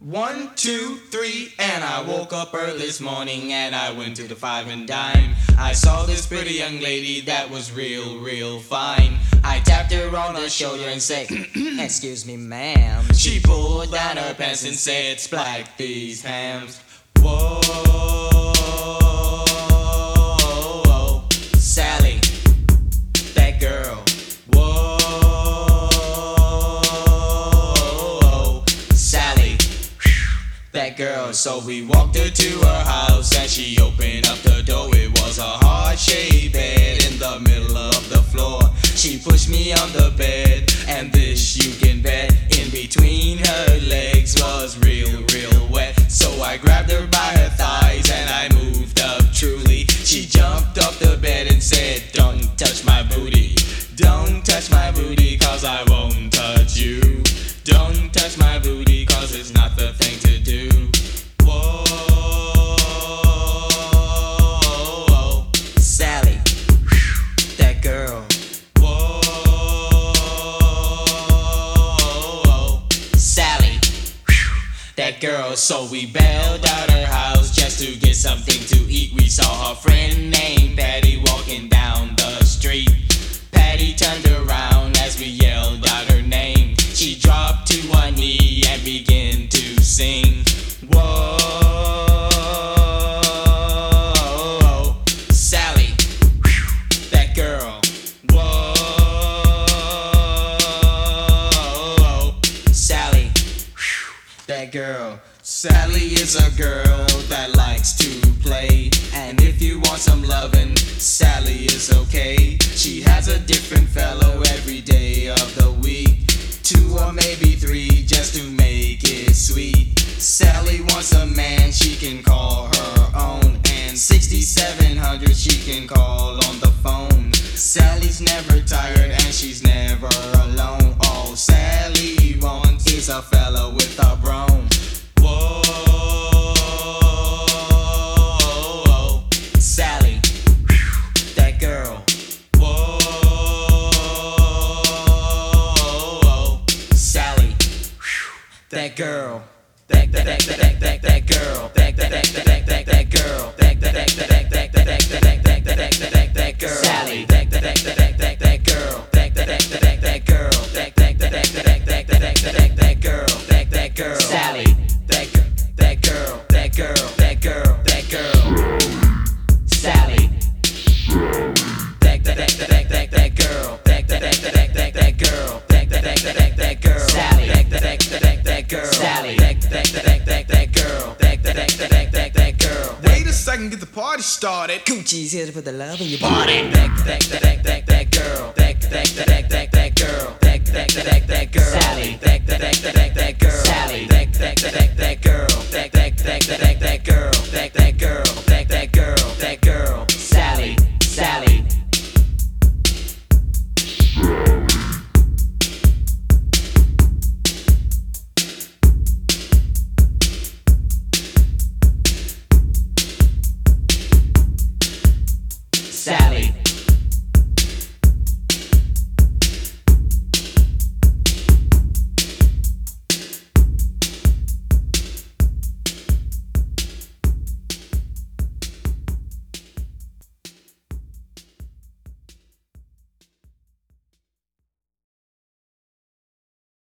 One, two, three, and I woke up early this morning and I went to the five and dime. I saw this pretty young lady that was real, real fine. I tapped her on the shoulder and said, Excuse me, ma'am. She pulled down her pants and said, Splack these hams. Whoa, that girl. So we walked her to her house and she opened up the door. It was a heart shaped bed in the middle of the floor. She pushed me on the bed, and this you can bet in between her legs was real, real wet. So I grabbed her by her thighs and I moved up truly. She jumped off the bed and said, Don't touch my booty. Don't touch my booty, cause I won't touch you. Don't touch my booty, cause it's not the thing to do. Whoa, Sally, that girl. Whoa, Sally, that girl. So we bailed out her house just to get something to eat. We saw her friend named Patty began to sing. Whoa, Sally, that girl. Whoa, Sally, that girl. Sally is a girl that likes to play. And if you want some lovin', Sally is okay. She has a different fellow every day of the week. Two or maybe three just to wants a man she can call her own. And 6700 she can call on the phone. Sally's never tired and she's never alone. All Sally wants is a fella with a broom. Whoa, Sally, that girl. Whoa, Sally, that girl. That that that that that that girl. That that that that that that girl. That that that that that that that that that that girl. Sally. That that that that that that girl. That that that that that girl. That that that that that that that that girl. That that girl. Sally. That. That girl. That girl. That girl. That girl. Sally. That that that that that that girl. That that that that that that girl. That that that that that girl. Sally. That that that that that girl. Sally. That that that that that girl. That that that that that that girl. Wait a second, get the party started. Gucci's here to put the love in your body. That that that that that that girl. That that that that that that girl. That that that that that girl. Sally. That that that Sally.